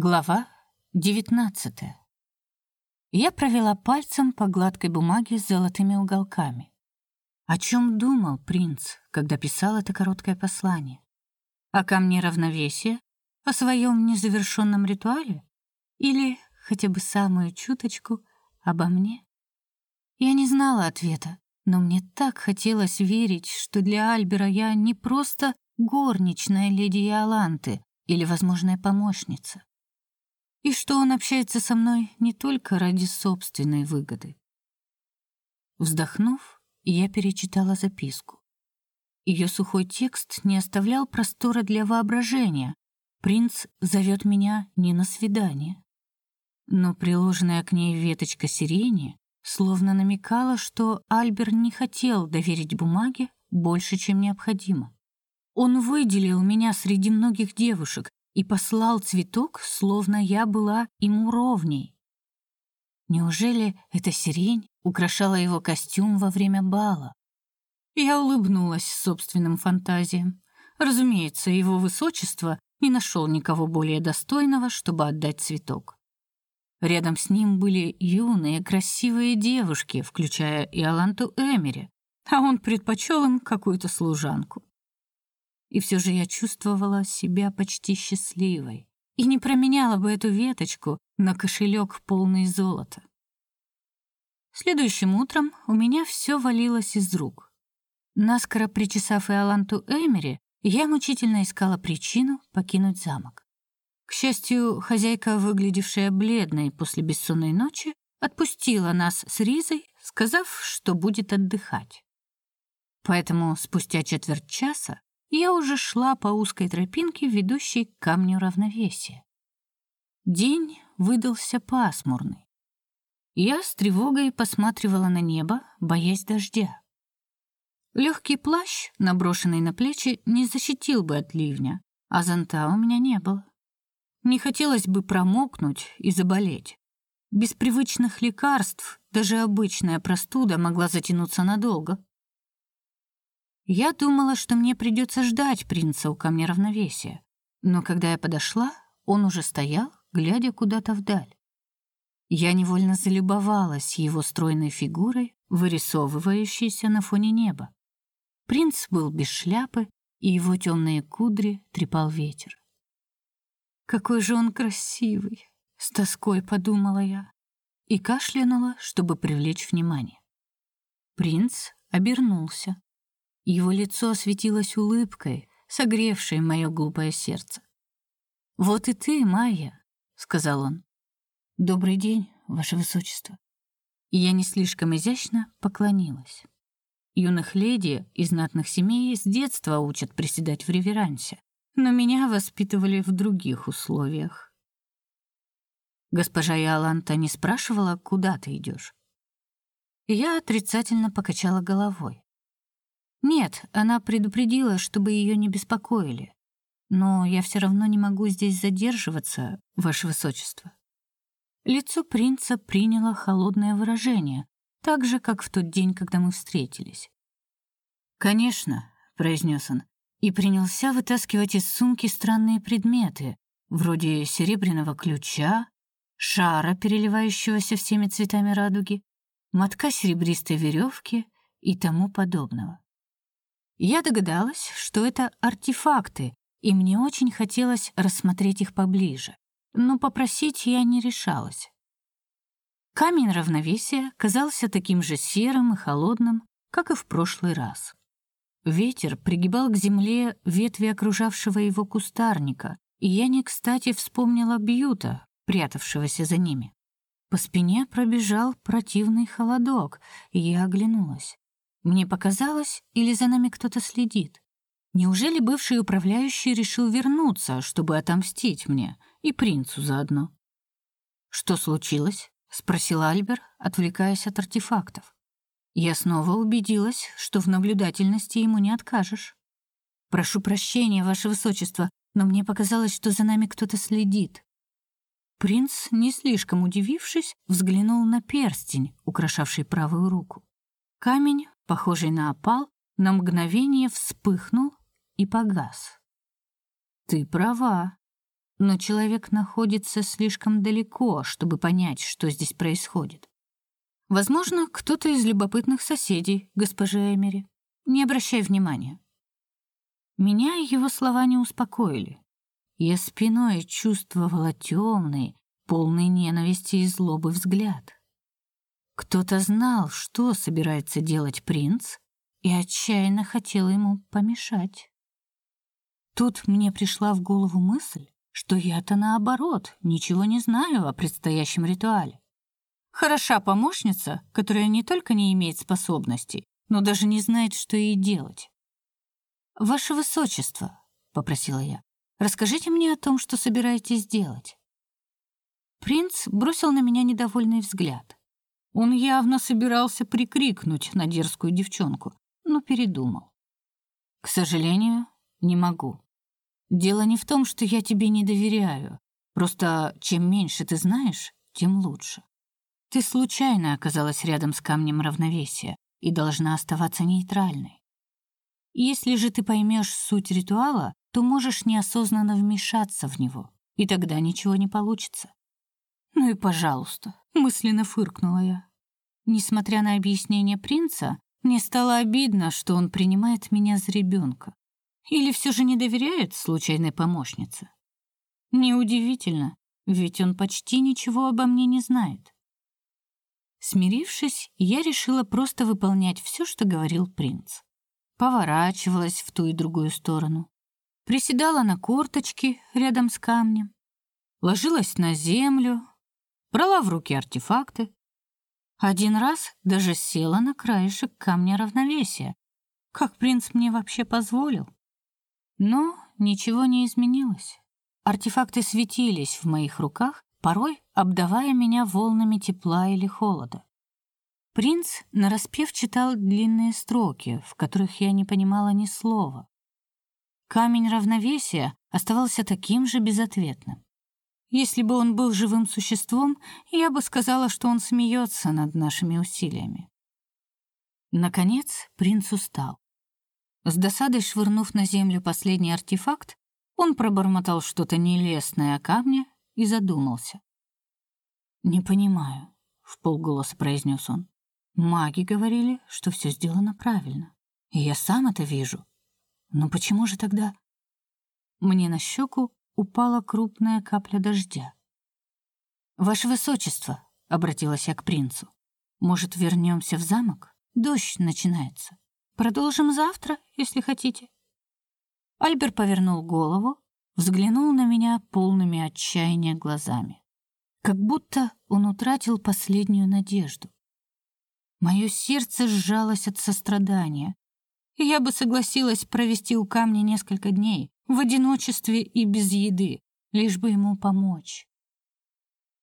Глава 19. Я провела пальцем по гладкой бумаге с золотыми уголками. О чем думал принц, когда писал это короткое послание? О камне равновесия? О своем незавершенном ритуале? Или хотя бы самую чуточку обо мне? Я не знала ответа, но мне так хотелось верить, что для Альбера я не просто горничная леди Иоланты или возможная помощница и что он общается со мной не только ради собственной выгоды. Вздохнув, я перечитала записку. Ее сухой текст не оставлял простора для воображения. Принц зовет меня не на свидание. Но приложенная к ней веточка сирени словно намекала, что Альбер не хотел доверить бумаге больше, чем необходимо. Он выделил меня среди многих девушек, и послал цветок, словно я была ему ровней. Неужели эта сирень украшала его костюм во время бала? Я улыбнулась собственным фантазиям. Разумеется, его высочество не нашел никого более достойного, чтобы отдать цветок. Рядом с ним были юные, красивые девушки, включая и Аланту Эмери, а он предпочел им какую-то служанку. И все же я чувствовала себя почти счастливой и не променяла бы эту веточку на кошелек полный золота. Следующим утром у меня все валилось из рук. Наскоро причесав Иоланту Эмери, я мучительно искала причину покинуть замок. К счастью, хозяйка, выглядевшая бледной после бессонной ночи, отпустила нас с Ризой, сказав, что будет отдыхать. Поэтому спустя четверть часа я уже шла по узкой тропинке, ведущей к камню равновесия. День выдался пасмурный. Я с тревогой посматривала на небо, боясь дождя. Легкий плащ, наброшенный на плечи, не защитил бы от ливня, а зонта у меня не было. Не хотелось бы промокнуть и заболеть. Без привычных лекарств даже обычная простуда могла затянуться надолго. Я думала, что мне придется ждать принца у камня равновесия, но когда я подошла, он уже стоял, глядя куда-то вдаль. Я невольно залюбовалась его стройной фигурой, вырисовывающейся на фоне неба. Принц был без шляпы, и его темные кудри трепал ветер. Какой же он красивый, с тоской подумала я и кашлянула, чтобы привлечь внимание. Принц обернулся. Его лицо осветилось улыбкой, согревшей мое глупое сердце. «Вот и ты, Майя», — сказал он. «Добрый день, ваше высочество». И я не слишком изящно поклонилась. Юных леди из знатных семей с детства учат приседать в реверансе, но меня воспитывали в других условиях. Госпожа Иоланта не спрашивала, куда ты идешь. Я отрицательно покачала головой. Нет, она предупредила, чтобы ее не беспокоили. Но я все равно не могу здесь задерживаться, ваше высочество. Лицо принца приняло холодное выражение, так же как в тот день, когда мы встретились. "Конечно", произнес он и принялся вытаскивать из сумки странные предметы, вроде серебряного ключа, шара, переливающегося всеми цветами радуги, мотка серебристой веревки и тому подобного. Я догадалась, что это артефакты, и мне очень хотелось рассмотреть их поближе, но попросить я не решалась. Камень равновесия казался таким же серым и холодным, как и в прошлый раз. Ветер пригибал к земле ветви окружавшего его кустарника, и я не кстати вспомнила Бьюта, прятавшегося за ними. По спине пробежал противный холодок, и я оглянулась. Мне показалось, или за нами кто-то следит. Неужели бывший управляющий решил вернуться, чтобы отомстить мне и принцу заодно? Что случилось? спросил Альбер, отвлекаясь от артефактов. Я снова убедилась, что в наблюдательности ему не откажешь. Прошу прощения, ваше высочество, но мне показалось, что за нами кто-то следит. Принц, не слишком удивившись, взглянул на перстень, украшавший правую руку. Камень похожий на опал, на мгновение вспыхнул и погас. Ты права. но человек находится слишком далеко, чтобы понять, что здесь происходит. Возможно, кто-то из любопытных соседей, госпожа Эмери. Не обращай внимания. Меня его слова не успокоили. Я спиной чувствовала темный, полный ненависти и злобы взгляд. Кто-то знал, что собирается делать принц, и отчаянно хотел ему помешать. Тут мне пришла в голову мысль, что я-то наоборот ничего не знаю о предстоящем ритуале. Хороша помощница, которая не только не имеет способностей, но даже не знает, что ей делать. «Ваше Высочество», — попросила я, — «расскажите мне о том, что собираетесь делать». Принц бросил на меня недовольный взгляд. Он явно собирался прикрикнуть на дерзкую девчонку, но передумал. «К сожалению, не могу. Дело не в том, что я тебе не доверяю. Просто чем меньше ты знаешь, тем лучше. Ты случайно оказалась рядом с камнем равновесия и должна оставаться нейтральной. Если же ты поймешь суть ритуала, то можешь неосознанно вмешаться в него, и тогда ничего не получится. Ну и пожалуйста, мысленно фыркнула я. Несмотря на объяснение принца, мне стало обидно, что он принимает меня за ребенка. Или все же не доверяет случайной помощнице? Неудивительно, ведь он почти ничего обо мне не знает. Смирившись, я решила просто выполнять все, что говорил принц. Поворачивалась в ту и другую сторону, приседала на корточки рядом с камнем, ложилась на землю, брала в руки артефакты. Один раз даже села на краешек камня равновесия. Как принц мне вообще позволил? Но ничего не изменилось. Артефакты светились в моих руках, порой обдавая меня волнами тепла или холода. Принц нараспев читал длинные строки, в которых я не понимала ни слова. Камень равновесия оставался таким же безответным. Если бы он был живым существом, я бы сказала, что он смеется над нашими усилиями. Наконец, принц устал. С досадой швырнув на землю последний артефакт, он пробормотал что-то нелестное о камне и задумался. «Не понимаю», — в полголоса произнес он. «Маги говорили, что все сделано правильно, и я сам это вижу. Но почему же тогда...» Мне на щеку упала крупная капля дождя. «Ваше Высочество», — обратилась я к принцу, — «может, вернемся в замок? Дождь начинается». Продолжим завтра, если хотите. Альбер повернул голову, взглянул на меня полными отчаяния глазами, как будто он утратил последнюю надежду. Мое сердце сжалось от сострадания, и я бы согласилась провести у камня несколько дней в одиночестве и без еды, лишь бы ему помочь.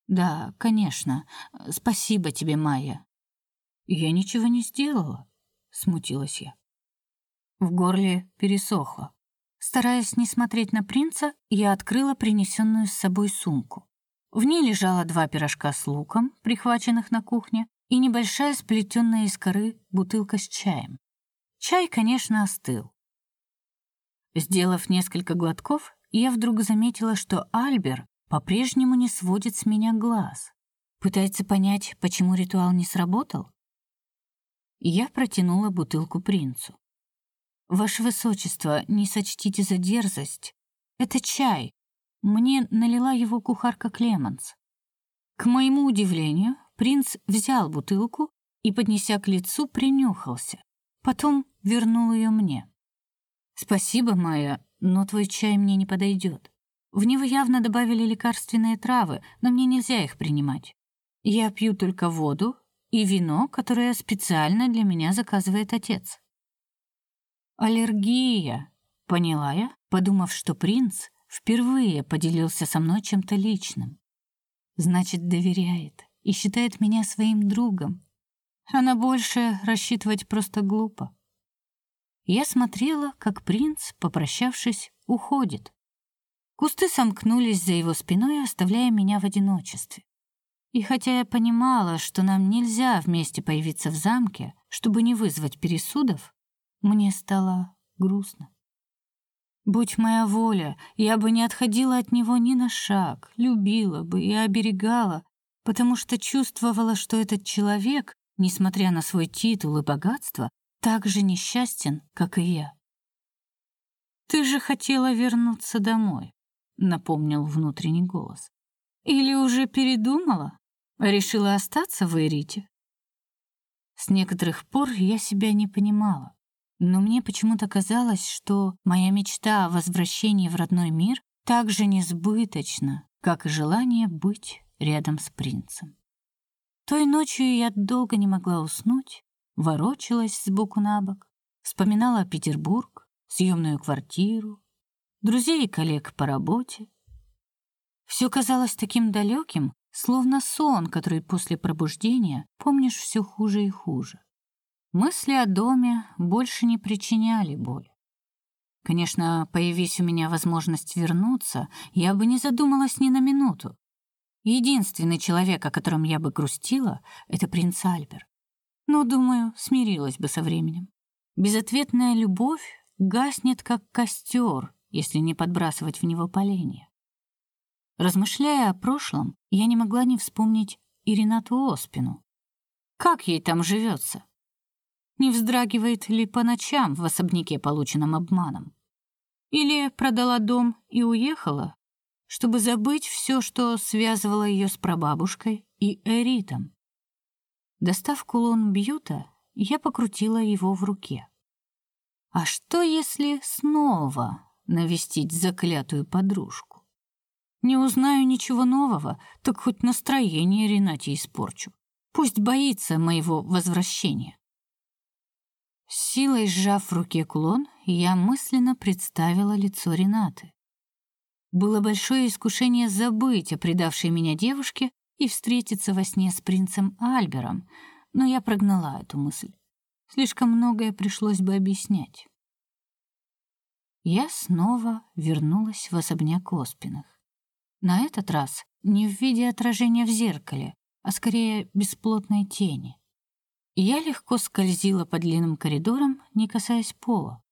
Да, конечно. Спасибо тебе, Майя. Я ничего не сделала смутилась я. В горле пересохло. Стараясь не смотреть на принца, я открыла принесенную с собой сумку. В ней лежало два пирожка с луком, прихваченных на кухне, и небольшая сплетенная из коры бутылка с чаем. Чай, конечно, остыл. Сделав несколько глотков, я вдруг заметила, что Альбер по-прежнему не сводит с меня глаз. Пытается понять, почему ритуал не сработал? Я протянула бутылку принцу. Ваше высочество, не сочтите за дерзость. Это чай. Мне налила его кухарка Клеманс. К моему удивлению, принц взял бутылку и, поднеся к лицу, принюхался. Потом вернул ее мне. Спасибо, Майя, но твой чай мне не подойдет. В него явно добавили лекарственные травы, но мне нельзя их принимать. Я пью только воду и вино, которое специально для меня заказывает отец. Аллергия, поняла я, подумав, что принц впервые поделился со мной чем-то личным. Значит, доверяет и считает меня своим другом. А на большее рассчитывать просто глупо. Я смотрела, как принц, попрощавшись, уходит. Кусты сомкнулись за его спиной, оставляя меня в одиночестве. И хотя я понимала, что нам нельзя вместе появиться в замке, чтобы не вызвать пересудов, мне стало грустно. Будь моя воля, я бы не отходила от него ни на шаг, любила бы и оберегала, потому что чувствовала, что этот человек, несмотря на свой титул и богатство, так же несчастен, как и я. Ты же хотела вернуться домой, напомнил внутренний голос. Или уже передумала? Решила остаться в Эрите? С некоторых пор я себя не понимала. Но мне почему-то казалось, что моя мечта о возвращении в родной мир так же несбыточна, как и желание быть рядом с принцем. Той ночью я долго не могла уснуть, ворочалась с боку на бок, вспоминала Петербург, съемную квартиру, друзей и коллег по работе. Все казалось таким далеким, словно сон, который после пробуждения помнишь все хуже и хуже. Мысли о доме больше не причиняли боль. Конечно, появись у меня возможность вернуться, я бы не задумалась ни на минуту. Единственный человек, о котором я бы грустила, это принц Альбер. Но, думаю, смирилась бы со временем. Безответная любовь гаснет как костер, если не подбрасывать в него поленья. Размышляя о прошлом, я не могла не вспомнить Иринату Оспину. Как ей там живется? не вздрагивает ли по ночам в особняке, полученном обманом. Или продала дом и уехала, чтобы забыть все, что связывало ее с прабабушкой и Эритом. Достав кулон Бьюта, я покрутила его в руке. А что, если снова навестить заклятую подружку? Не узнаю ничего нового, так хоть настроение Ренате испорчу. Пусть боится моего возвращения. С силой сжав в руке кулон, я мысленно представила лицо Ренаты. Было большое искушение забыть о предавшей меня девушке и встретиться во сне с принцем Альбером, но я прогнала эту мысль. Слишком многое пришлось бы объяснять. Я снова вернулась в особняк Оспиных. На этот раз не в виде отражения в зеркале, а скорее бесплотной тени. Я легко скользила по длинным коридорам, не касаясь пола.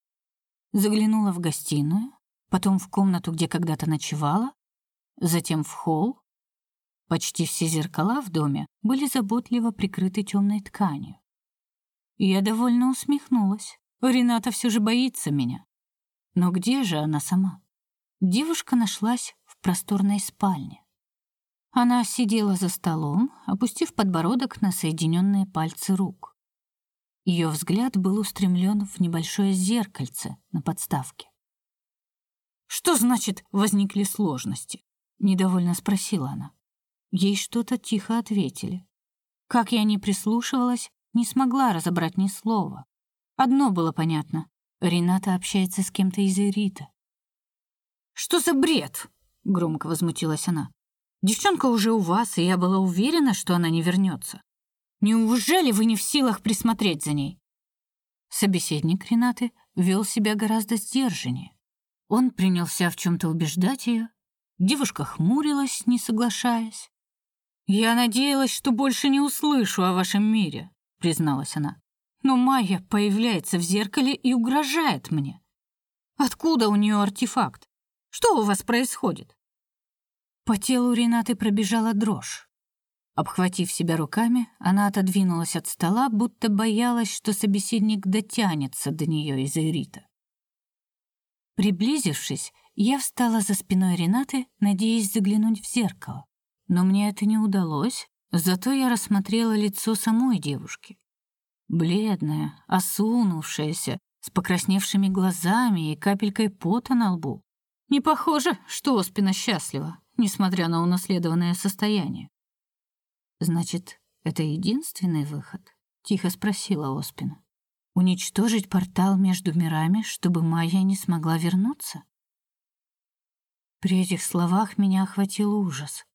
Заглянула в гостиную, потом в комнату, где когда-то ночевала, затем в холл. Почти все зеркала в доме были заботливо прикрыты темной тканью. Я довольно усмехнулась. Рената все же боится меня. Но где же она сама? Девушка нашлась в просторной спальне. Она сидела за столом, опустив подбородок на соединенные пальцы рук. Ее взгляд был устремлен в небольшое зеркальце на подставке. Что значит возникли сложности? недовольно спросила она. Ей что-то тихо ответили. Как я не прислушивалась, не смогла разобрать ни слова. Одно было понятно: Рената общается с кем-то из Эрита. Что за бред? громко возмутилась она. Девчонка уже у вас, и я была уверена, что она не вернется. Неужели вы не в силах присмотреть за ней? Собеседник Ренаты вел себя гораздо сдержаннее. Он принялся в чем то убеждать ее. Девушка хмурилась, не соглашаясь. Я надеялась, что больше не услышу о вашем мире, призналась она. Но Майя появляется в зеркале и угрожает мне. Откуда у нее артефакт? Что у вас происходит? По телу Ренаты пробежала дрожь. Обхватив себя руками, она отодвинулась от стола, будто боялась, что собеседник дотянется до нее из Эрита. Приблизившись, я встала за спиной Ренаты, надеясь заглянуть в зеркало. Но мне это не удалось, зато я рассмотрела лицо самой девушки. Бледная, осунувшаяся, с покрасневшими глазами и капелькой пота на лбу. Не похоже, что Оспина счастлива несмотря на унаследованное состояние. Значит, это единственный выход? тихо спросила Оспина. Уничтожить портал между мирами, чтобы Майя не смогла вернуться? При этих словах меня охватил ужас.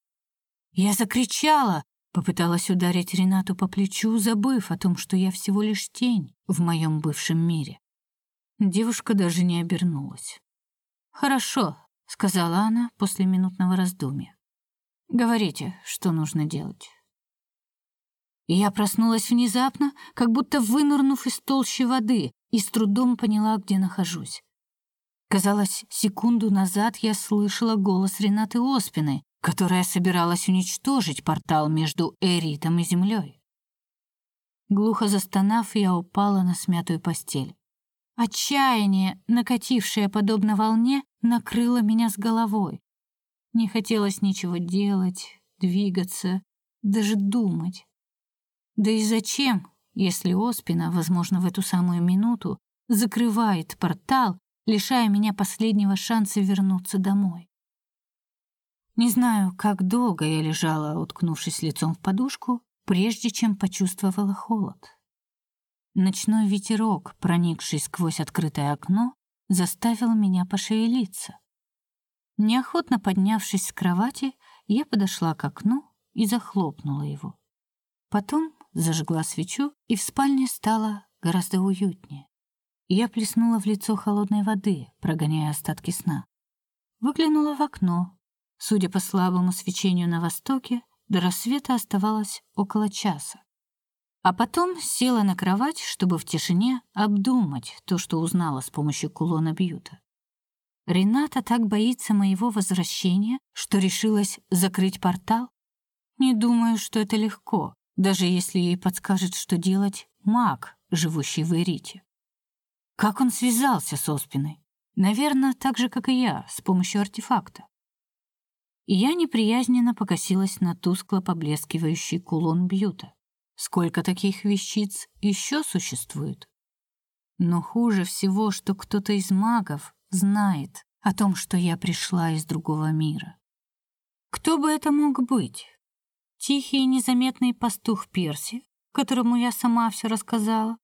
Я закричала, попыталась ударить Ренату по плечу, забыв о том, что я всего лишь тень в моем бывшем мире. Девушка даже не обернулась. Хорошо, сказала она после минутного раздумья. Говорите, что нужно делать. я проснулась внезапно, как будто вынырнув из толщи воды, и с трудом поняла, где нахожусь. Казалось, секунду назад я слышала голос Ренаты Оспины, которая собиралась уничтожить портал между Эритом и землей. Глухо застонав, я упала на смятую постель. Отчаяние, накатившее подобно волне, накрыло меня с головой. Не хотелось ничего делать, двигаться, даже думать. Да и зачем, если Оспина, возможно, в эту самую минуту закрывает портал лишая меня последнего шанса вернуться домой. Не знаю, как долго я лежала, уткнувшись лицом в подушку, прежде чем почувствовала холод. Ночной ветерок, проникший сквозь открытое окно, заставил меня пошевелиться. Неохотно поднявшись с кровати, я подошла к окну и захлопнула его. Потом зажгла свечу, и в спальне стало гораздо уютнее. Я плеснула в лицо холодной воды, прогоняя остатки сна. Выглянула в окно. Судя по слабому свечению на востоке, до рассвета оставалось около часа. А потом села на кровать, чтобы в тишине обдумать то, что узнала с помощью кулона Бьюта. Рената так боится моего возвращения, что решилась закрыть портал. Не думаю, что это легко, даже если ей подскажет, что делать маг, живущий в Эрите. Как он связался с Оспиной? Наверное, так же, как и я, с помощью артефакта. И я неприязненно покосилась на тускло поблескивающий кулон Бьюта. Сколько таких вещиц еще существует? Но хуже всего, что кто-то из магов знает о том, что я пришла из другого мира. Кто бы это мог быть? Тихий и незаметный пастух Перси, которому я сама все рассказала?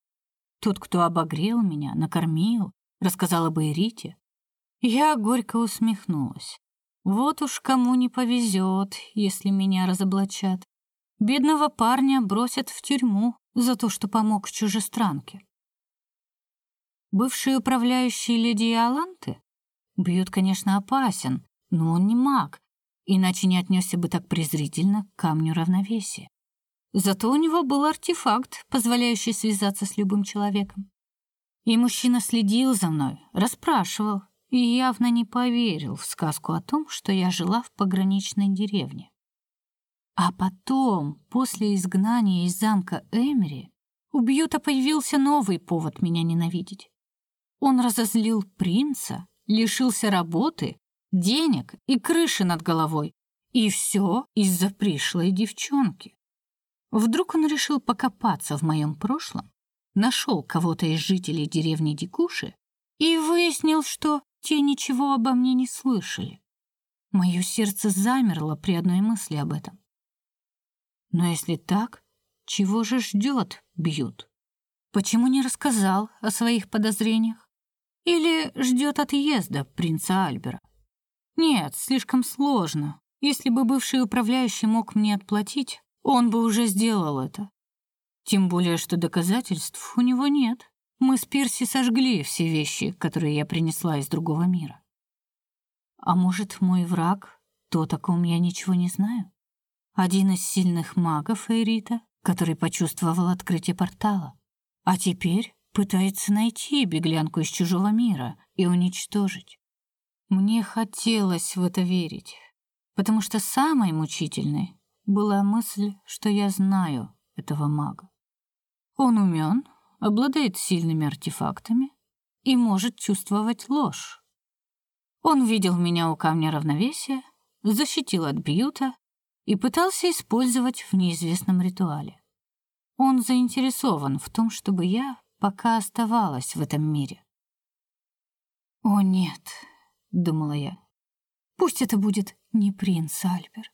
Тот, кто обогрел меня, накормил, рассказал об Эрите. Я горько усмехнулась. Вот уж кому не повезет, если меня разоблачат. Бедного парня бросят в тюрьму за то, что помог чужестранке. Бывший управляющий леди Иоланты? Бьют, конечно, опасен, но он не маг, иначе не отнесся бы так презрительно к камню равновесия. Зато у него был артефакт, позволяющий связаться с любым человеком. И мужчина следил за мной, расспрашивал и явно не поверил в сказку о том, что я жила в пограничной деревне. А потом, после изгнания из замка Эмери, у Бьюта появился новый повод меня ненавидеть. Он разозлил принца, лишился работы, денег и крыши над головой, и все из-за пришлой девчонки. Вдруг он решил покопаться в моем прошлом, нашел кого-то из жителей деревни Дикуши и выяснил, что те ничего обо мне не слышали. Мое сердце замерло при одной мысли об этом. Но если так, чего же ждет Бьют? Почему не рассказал о своих подозрениях? Или ждет отъезда принца Альбера? Нет, слишком сложно. Если бы бывший управляющий мог мне отплатить, он бы уже сделал это. Тем более, что доказательств у него нет. Мы с Перси сожгли все вещи, которые я принесла из другого мира. А может, мой враг, то, о ком я ничего не знаю? Один из сильных магов Эрита, который почувствовал открытие портала, а теперь пытается найти беглянку из чужого мира и уничтожить. Мне хотелось в это верить, потому что самой мучительной была мысль, что я знаю этого мага. Он умен, обладает сильными артефактами и может чувствовать ложь. Он видел меня у камня равновесия, защитил от бьюта и пытался использовать в неизвестном ритуале. Он заинтересован в том, чтобы я пока оставалась в этом мире. «О, нет», — думала я, — «пусть это будет не принц Альбер,